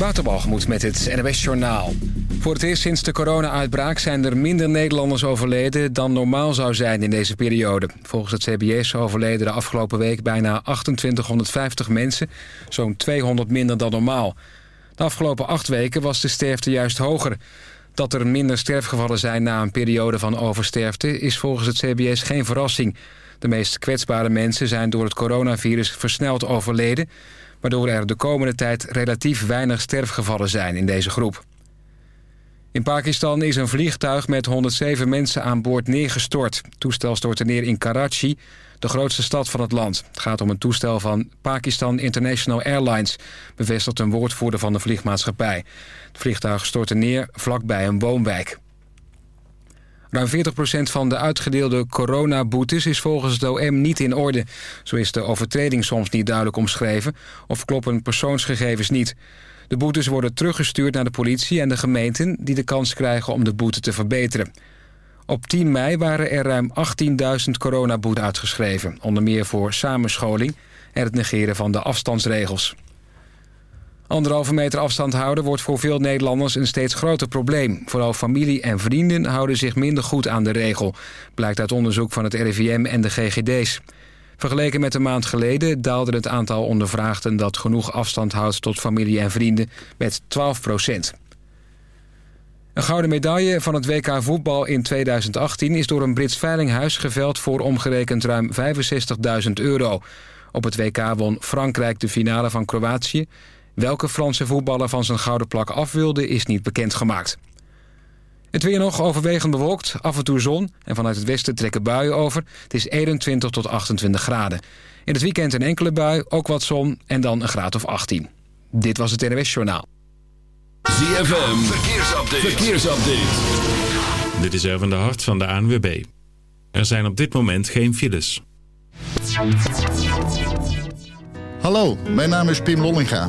Waterbalgemoed met het NWS Journaal. Voor het eerst sinds de corona-uitbraak zijn er minder Nederlanders overleden... dan normaal zou zijn in deze periode. Volgens het CBS overleden de afgelopen week bijna 2850 mensen... zo'n 200 minder dan normaal. De afgelopen acht weken was de sterfte juist hoger. Dat er minder sterfgevallen zijn na een periode van oversterfte... is volgens het CBS geen verrassing. De meest kwetsbare mensen zijn door het coronavirus versneld overleden waardoor er de komende tijd relatief weinig sterfgevallen zijn in deze groep. In Pakistan is een vliegtuig met 107 mensen aan boord neergestort. Het toestel stortte neer in Karachi, de grootste stad van het land. Het gaat om een toestel van Pakistan International Airlines... bevestigt een woordvoerder van de vliegmaatschappij. Het vliegtuig stortte neer vlakbij een woonwijk. Ruim 40% van de uitgedeelde coronaboetes is volgens het OM niet in orde. Zo is de overtreding soms niet duidelijk omschreven... of kloppen persoonsgegevens niet. De boetes worden teruggestuurd naar de politie en de gemeenten... die de kans krijgen om de boete te verbeteren. Op 10 mei waren er ruim 18.000 coronaboetes uitgeschreven. Onder meer voor samenscholing en het negeren van de afstandsregels. Anderhalve meter afstand houden wordt voor veel Nederlanders een steeds groter probleem. Vooral familie en vrienden houden zich minder goed aan de regel. Blijkt uit onderzoek van het RIVM en de GGD's. Vergeleken met een maand geleden daalde het aantal ondervraagden... dat genoeg afstand houdt tot familie en vrienden met 12 procent. Een gouden medaille van het WK voetbal in 2018... is door een Brits veilinghuis geveld voor omgerekend ruim 65.000 euro. Op het WK won Frankrijk de finale van Kroatië... Welke Franse voetballer van zijn gouden plak af wilde is niet bekendgemaakt. Het weer nog overwegend bewolkt, af en toe zon... en vanuit het westen trekken buien over. Het is 21 tot 28 graden. In het weekend een enkele bui, ook wat zon en dan een graad of 18. Dit was het NWS Journaal. ZFM, verkeersupdate. verkeersupdate. Dit is Erwin de Hart van de ANWB. Er zijn op dit moment geen files. Hallo, mijn naam is Pim Lollinga.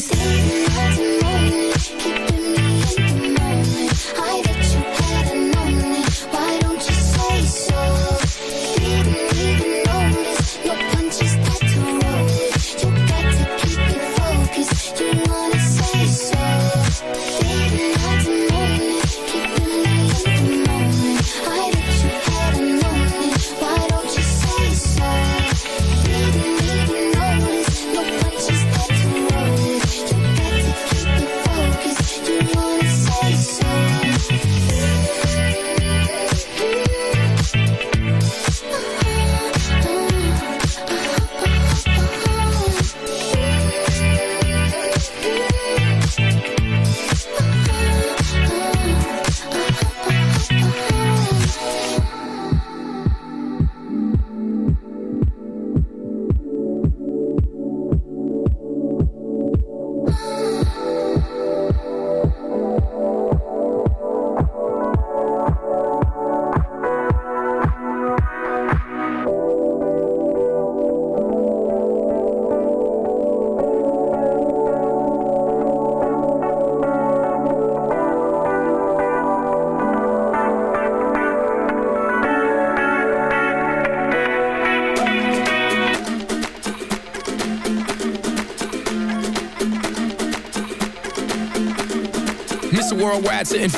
Keep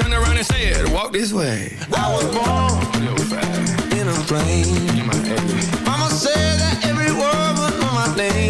turned around and said, walk this way. I was born in a plane. Mama said that every word was on my name.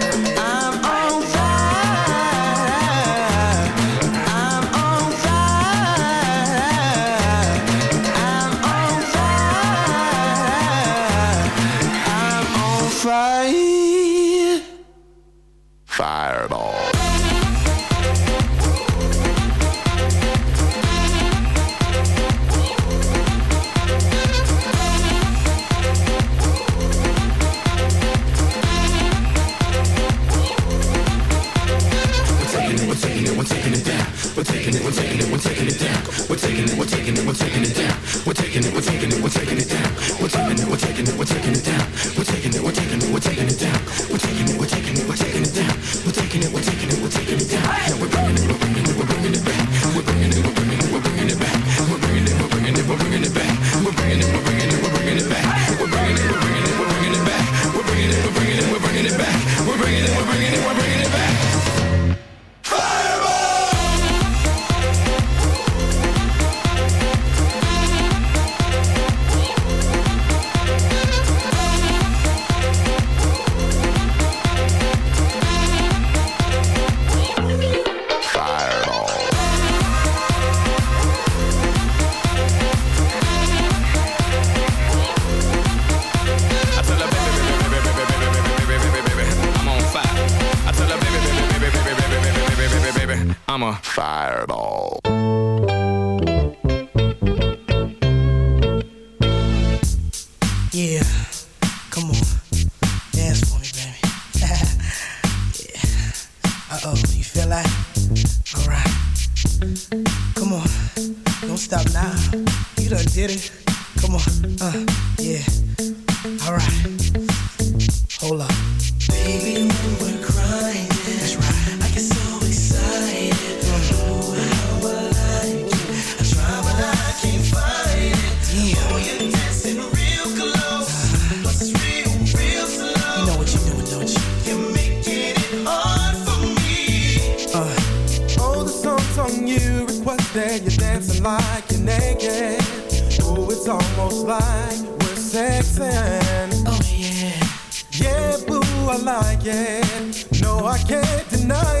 ready? Come on. Uh, yeah. All right. Hold up. It's almost like we're sexing. Oh yeah. Yeah, boo, I like it. No, I can't deny it.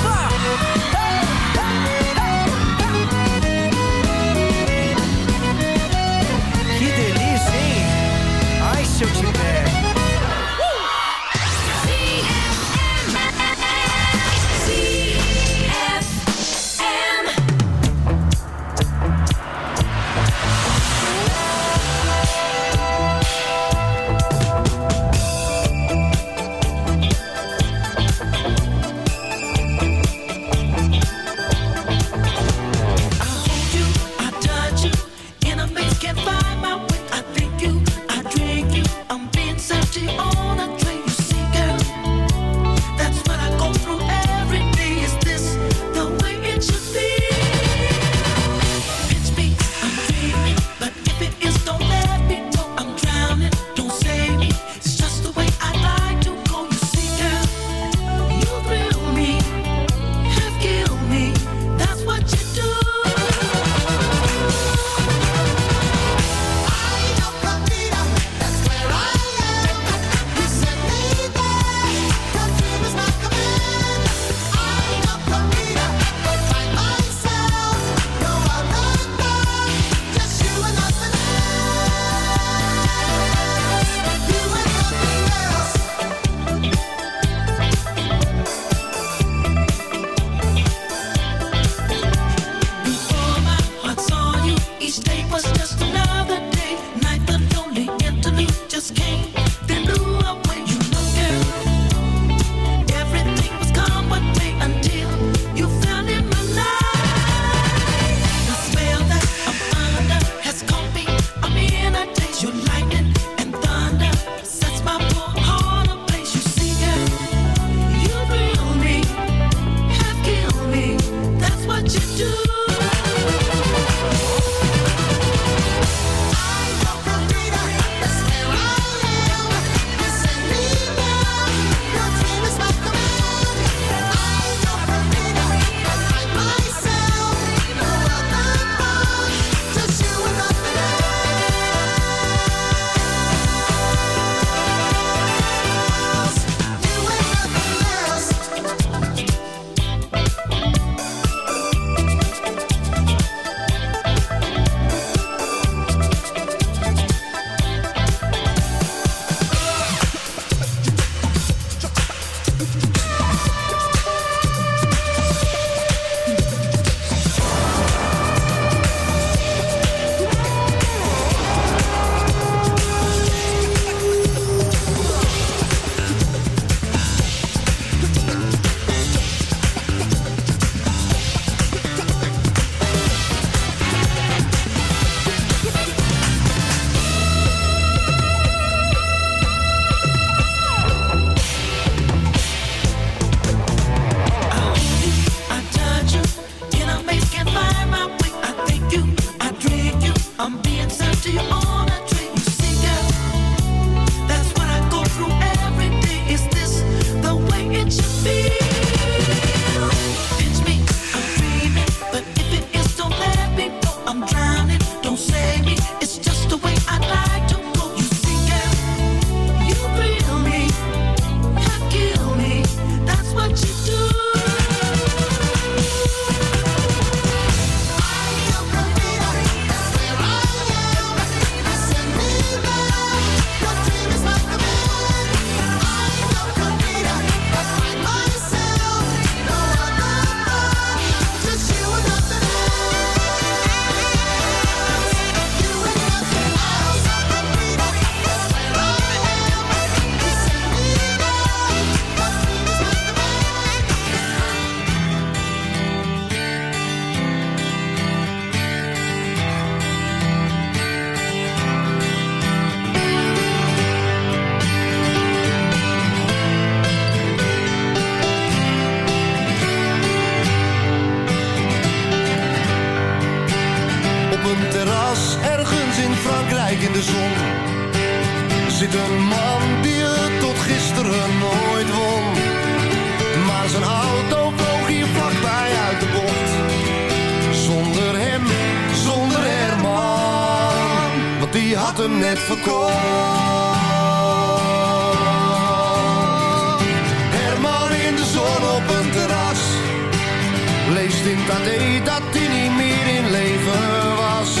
geweest in dat dat hij niet meer in leven was.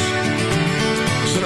Zijn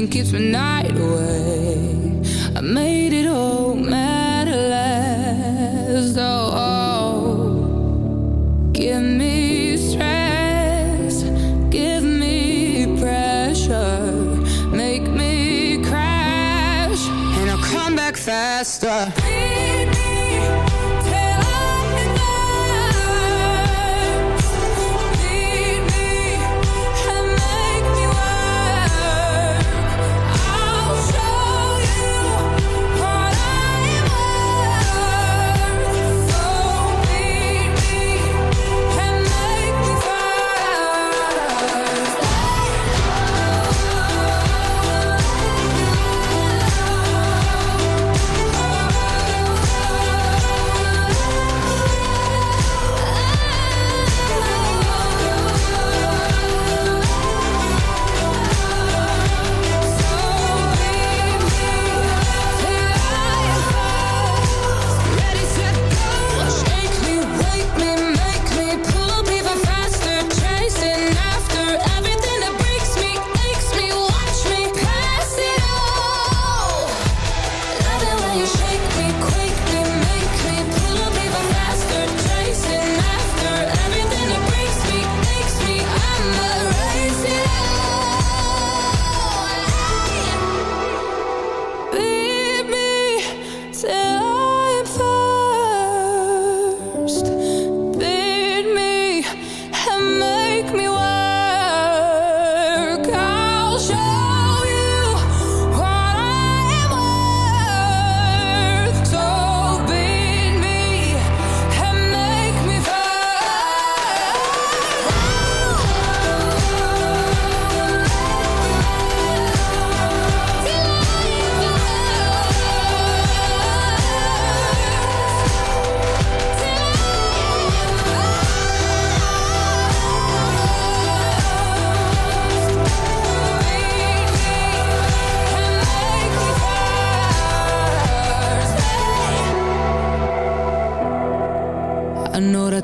morning keeps me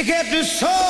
Ik heb de zomer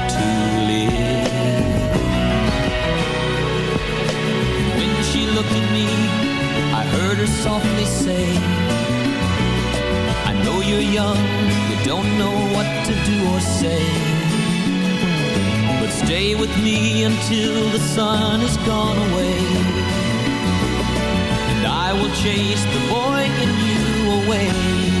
tulip. When she looked at me, I heard her softly say, I know you're young, you don't know what to do or say. But stay with me until the sun has gone away. And I will chase the boy in you away.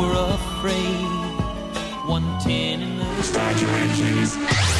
Were afraid. 110 in the start your engines.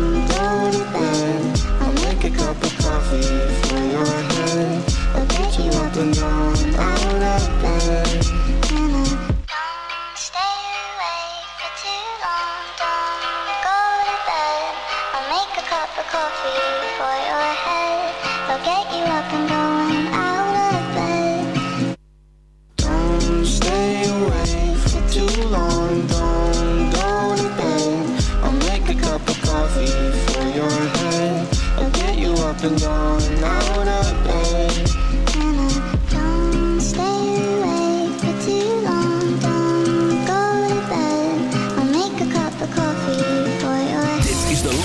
up and down, out of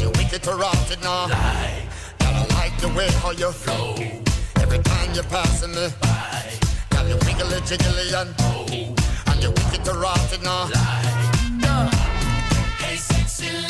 You wicked it now. Girl, I like the way how you flow. Every time you're passing me by. Girl, you wiggly jiggly and oh, and you wicked it now. Yeah. Hey, sexy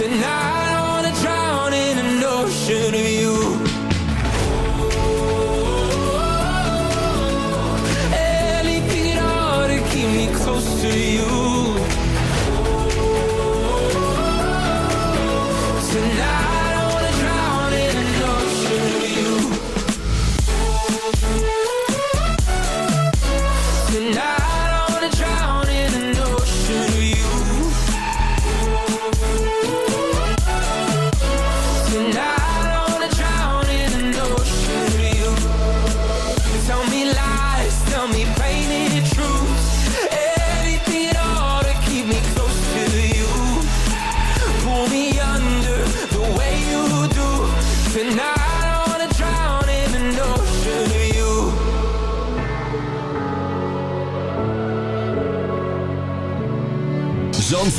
Tonight